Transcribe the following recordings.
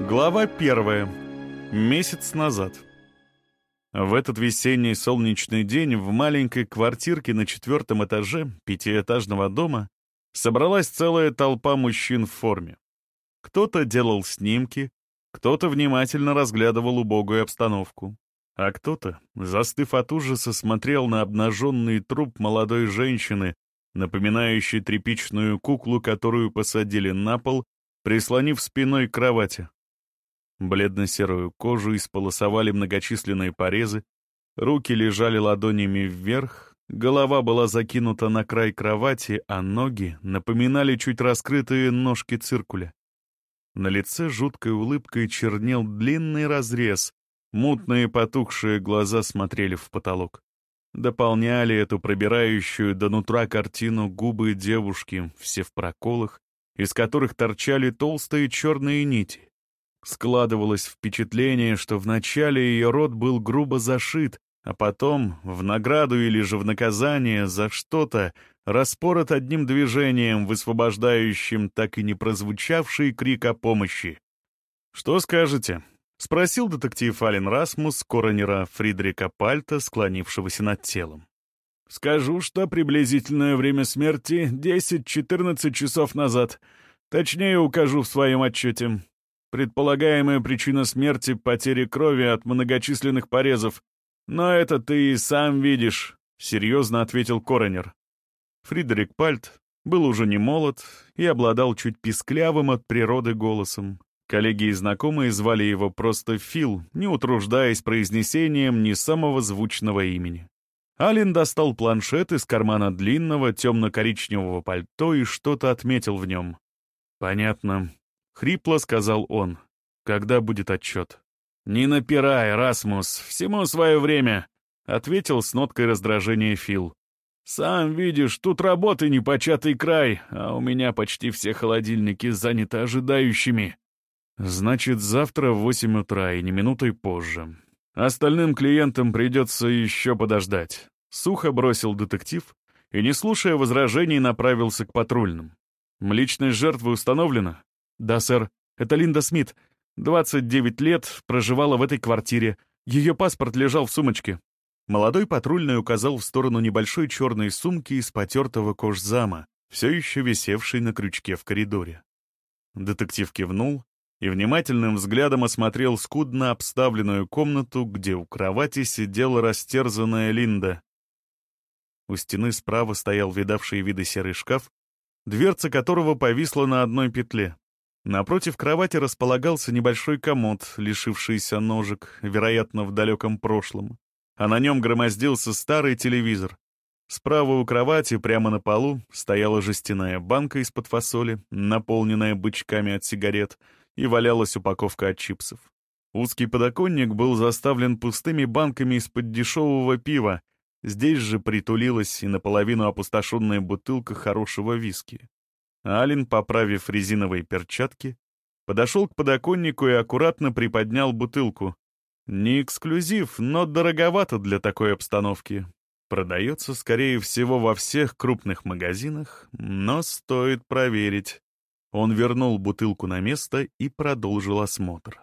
Глава первая. Месяц назад. В этот весенний солнечный день в маленькой квартирке на четвертом этаже пятиэтажного дома собралась целая толпа мужчин в форме. Кто-то делал снимки, кто-то внимательно разглядывал убогую обстановку, а кто-то, застыв от ужаса, смотрел на обнаженный труп молодой женщины, напоминающей тряпичную куклу, которую посадили на пол, прислонив спиной к кровати. Бледно-серую кожу исполосовали многочисленные порезы, руки лежали ладонями вверх, голова была закинута на край кровати, а ноги напоминали чуть раскрытые ножки циркуля. На лице жуткой улыбкой чернел длинный разрез, мутные потухшие глаза смотрели в потолок. Дополняли эту пробирающую до нутра картину губы девушки, все в проколах, из которых торчали толстые черные нити. Складывалось впечатление, что вначале ее рот был грубо зашит, а потом, в награду или же в наказание за что-то, распорот одним движением, высвобождающим так и не прозвучавший крик о помощи. «Что скажете?» — спросил детектив Ален Расмус коронера Фридрика Пальта, склонившегося над телом. «Скажу, что приблизительное время смерти — 10-14 часов назад. Точнее укажу в своем отчете. Предполагаемая причина смерти — потери крови от многочисленных порезов. Но это ты и сам видишь», — серьезно ответил коронер. Фридерик Пальт был уже не молод и обладал чуть писклявым от природы голосом. Коллеги и знакомые звали его просто Фил, не утруждаясь произнесением ни самого звучного имени. Ален достал планшет из кармана длинного темно-коричневого пальто и что-то отметил в нем. «Понятно. Хрипло сказал он. «Когда будет отчет?» «Не напирай, Расмус, всему свое время», — ответил с ноткой раздражения Фил. «Сам видишь, тут работы непочатый край, а у меня почти все холодильники заняты ожидающими». «Значит, завтра в восемь утра и не минутой позже. Остальным клиентам придется еще подождать». Сухо бросил детектив и, не слушая возражений, направился к патрульным. «Личность жертвы установлена?» «Да, сэр. Это Линда Смит. 29 лет, проживала в этой квартире. Ее паспорт лежал в сумочке». Молодой патрульный указал в сторону небольшой черной сумки из потертого кожзама, все еще висевшей на крючке в коридоре. Детектив кивнул и внимательным взглядом осмотрел скудно обставленную комнату, где у кровати сидела растерзанная Линда. У стены справа стоял видавший виды серый шкаф, дверца которого повисла на одной петле. Напротив кровати располагался небольшой комод, лишившийся ножек, вероятно, в далеком прошлом. А на нем громоздился старый телевизор. Справа у кровати, прямо на полу, стояла жестяная банка из-под фасоли, наполненная бычками от сигарет, и валялась упаковка от чипсов. Узкий подоконник был заставлен пустыми банками из-под дешевого пива. Здесь же притулилась и наполовину опустошенная бутылка хорошего виски. Ален, поправив резиновые перчатки, подошел к подоконнику и аккуратно приподнял бутылку. Не эксклюзив, но дороговато для такой обстановки. Продается, скорее всего, во всех крупных магазинах, но стоит проверить. Он вернул бутылку на место и продолжил осмотр.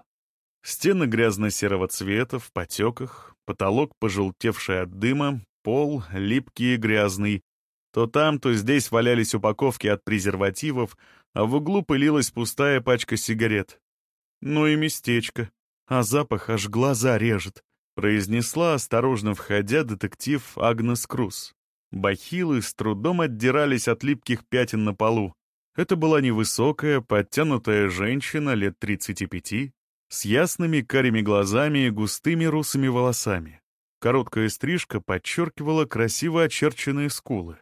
Стены грязно-серого цвета, в потеках, потолок, пожелтевший от дыма, пол, липкий и грязный, то там, то здесь валялись упаковки от презервативов, а в углу пылилась пустая пачка сигарет. «Ну и местечко. А запах аж глаза режет», — произнесла, осторожно входя, детектив Агнес Круз. Бахилы с трудом отдирались от липких пятен на полу. Это была невысокая, подтянутая женщина лет 35, с ясными карими глазами и густыми русыми волосами. Короткая стрижка подчеркивала красиво очерченные скулы.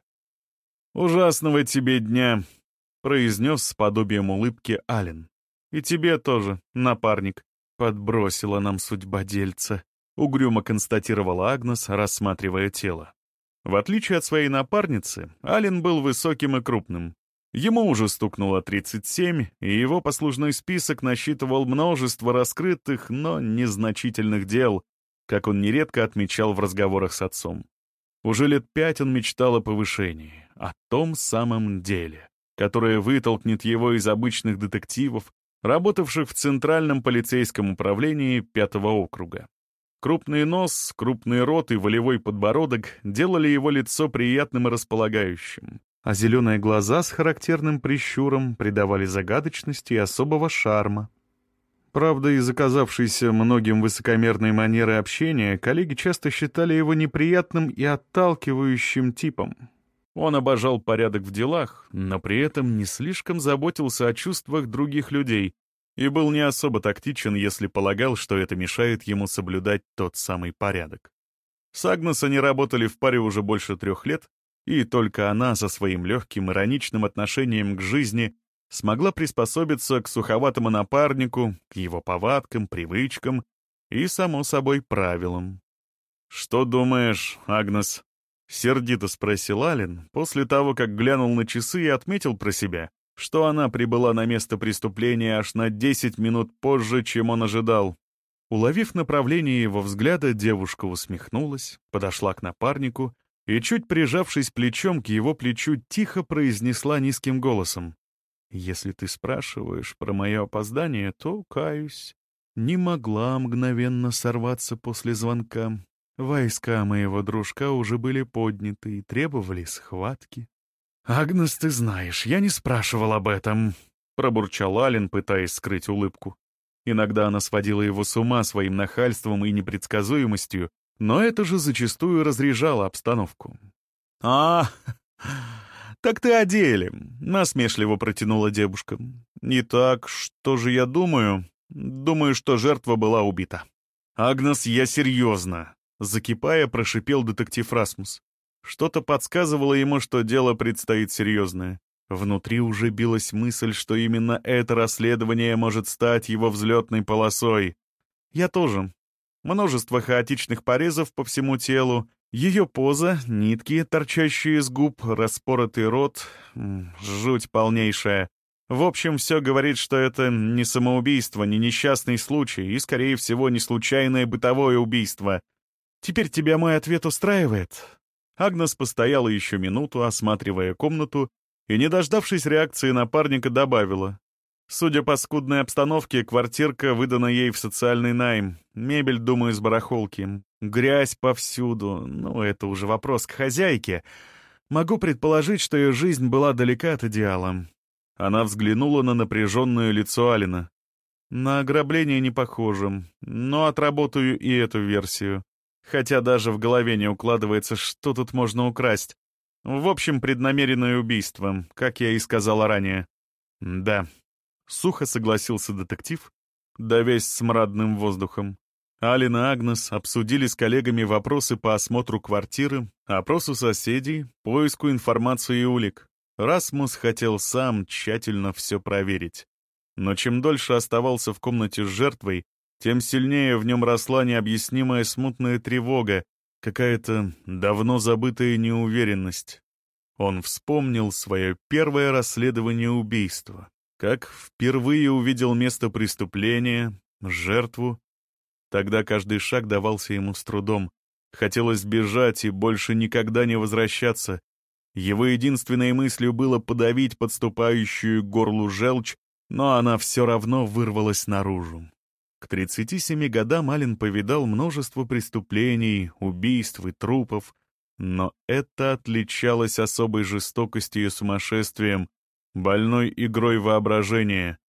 «Ужасного тебе дня», — произнес с подобием улыбки Ален. «И тебе тоже, напарник», — подбросила нам судьба дельца, — угрюмо констатировала Агнес, рассматривая тело. В отличие от своей напарницы, Ален был высоким и крупным. Ему уже стукнуло 37, и его послужной список насчитывал множество раскрытых, но незначительных дел, как он нередко отмечал в разговорах с отцом. Уже лет пять он мечтал о повышении о том самом деле, которое вытолкнет его из обычных детективов, работавших в Центральном полицейском управлении Пятого округа. Крупный нос, крупный рот и волевой подбородок делали его лицо приятным и располагающим, а зеленые глаза с характерным прищуром придавали загадочности и особого шарма. Правда, из заказавшейся многим высокомерной манеры общения, коллеги часто считали его неприятным и отталкивающим типом. Он обожал порядок в делах, но при этом не слишком заботился о чувствах других людей и был не особо тактичен, если полагал, что это мешает ему соблюдать тот самый порядок. С Агнес они работали в паре уже больше трех лет, и только она со своим легким ироничным отношением к жизни смогла приспособиться к суховатому напарнику, к его повадкам, привычкам и, само собой, правилам. «Что думаешь, Агнес?» — сердито спросил Ален после того, как глянул на часы и отметил про себя, что она прибыла на место преступления аж на 10 минут позже, чем он ожидал. Уловив направление его взгляда, девушка усмехнулась, подошла к напарнику и, чуть прижавшись плечом к его плечу, тихо произнесла низким голосом. Если ты спрашиваешь про мое опоздание, то, каюсь, не могла мгновенно сорваться после звонка. Войска моего дружка уже были подняты и требовали схватки. «Агнес, ты знаешь, я не спрашивал об этом», — пробурчал Ален, пытаясь скрыть улыбку. Иногда она сводила его с ума своим нахальством и непредсказуемостью, но это же зачастую разряжало обстановку. «А, «Так ты о деле», — насмешливо протянула девушка. «Итак, что же я думаю? Думаю, что жертва была убита». «Агнес, я серьезно», — закипая, прошипел детектив Расмус. Что-то подсказывало ему, что дело предстоит серьезное. Внутри уже билась мысль, что именно это расследование может стать его взлетной полосой. Я тоже. Множество хаотичных порезов по всему телу, ее поза, нитки, торчащие из губ, распоротый рот, жуть полнейшая. В общем, все говорит, что это не самоубийство, не несчастный случай и, скорее всего, не случайное бытовое убийство. Теперь тебя мой ответ устраивает?» Агнес постояла еще минуту, осматривая комнату, и, не дождавшись реакции напарника, добавила. Судя по скудной обстановке, квартирка выдана ей в социальный найм. Мебель, думаю, из барахолки. Грязь повсюду. Ну, это уже вопрос к хозяйке. Могу предположить, что ее жизнь была далека от идеала. Она взглянула на напряженное лицо Алина. На ограбление не похоже, но отработаю и эту версию. Хотя даже в голове не укладывается, что тут можно украсть. В общем, преднамеренное убийство, как я и сказала ранее. Да, Сухо согласился детектив, давясь смрадным воздухом. Алина и Агнес обсудили с коллегами вопросы по осмотру квартиры, опросу соседей, поиску информации и улик. Расмус хотел сам тщательно все проверить. Но чем дольше оставался в комнате с жертвой, тем сильнее в нем росла необъяснимая смутная тревога, какая-то давно забытая неуверенность. Он вспомнил свое первое расследование убийства как впервые увидел место преступления, жертву. Тогда каждый шаг давался ему с трудом. Хотелось бежать и больше никогда не возвращаться. Его единственной мыслью было подавить подступающую к горлу желчь, но она все равно вырвалась наружу. К 37 годам Ален повидал множество преступлений, убийств и трупов, но это отличалось особой жестокостью и сумасшествием, больной игрой воображения,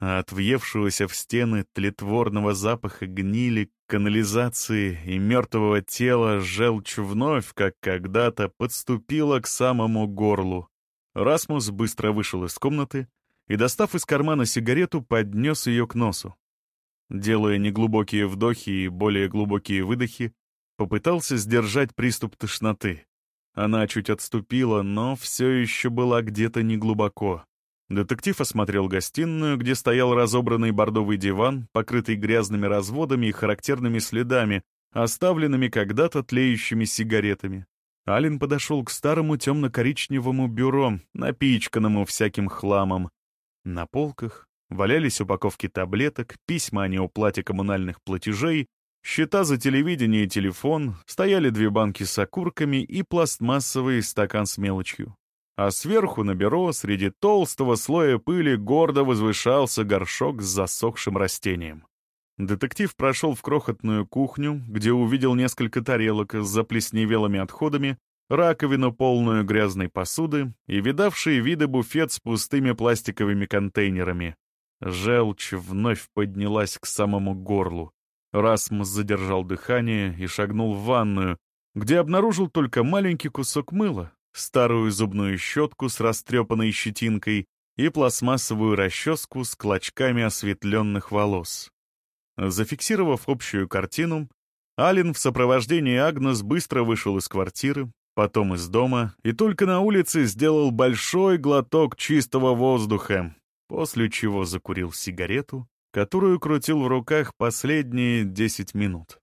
а от въевшегося в стены тлетворного запаха гнили, канализации и мертвого тела желчь вновь, как когда-то, подступила к самому горлу. Расмус быстро вышел из комнаты и, достав из кармана сигарету, поднес ее к носу. Делая неглубокие вдохи и более глубокие выдохи, попытался сдержать приступ тошноты. Она чуть отступила, но все еще была где-то неглубоко. Детектив осмотрел гостиную, где стоял разобранный бордовый диван, покрытый грязными разводами и характерными следами, оставленными когда-то тлеющими сигаретами. Ален подошел к старому темно-коричневому бюро, напичканному всяким хламом. На полках валялись упаковки таблеток, письма о неуплате коммунальных платежей Счета за телевидение и телефон, стояли две банки с окурками и пластмассовый стакан с мелочью. а сверху на бюро среди толстого слоя пыли гордо возвышался горшок с засохшим растением. Детектив прошел в крохотную кухню, где увидел несколько тарелок с заплесневелыми отходами, раковину, полную грязной посуды и видавший виды буфет с пустыми пластиковыми контейнерами. Желчь вновь поднялась к самому горлу. Расмус задержал дыхание и шагнул в ванную, где обнаружил только маленький кусок мыла, старую зубную щетку с растрепанной щетинкой и пластмассовую расческу с клочками осветленных волос. Зафиксировав общую картину, Ален в сопровождении Агнес быстро вышел из квартиры, потом из дома, и только на улице сделал большой глоток чистого воздуха, после чего закурил сигарету, которую крутил в руках последние 10 минут.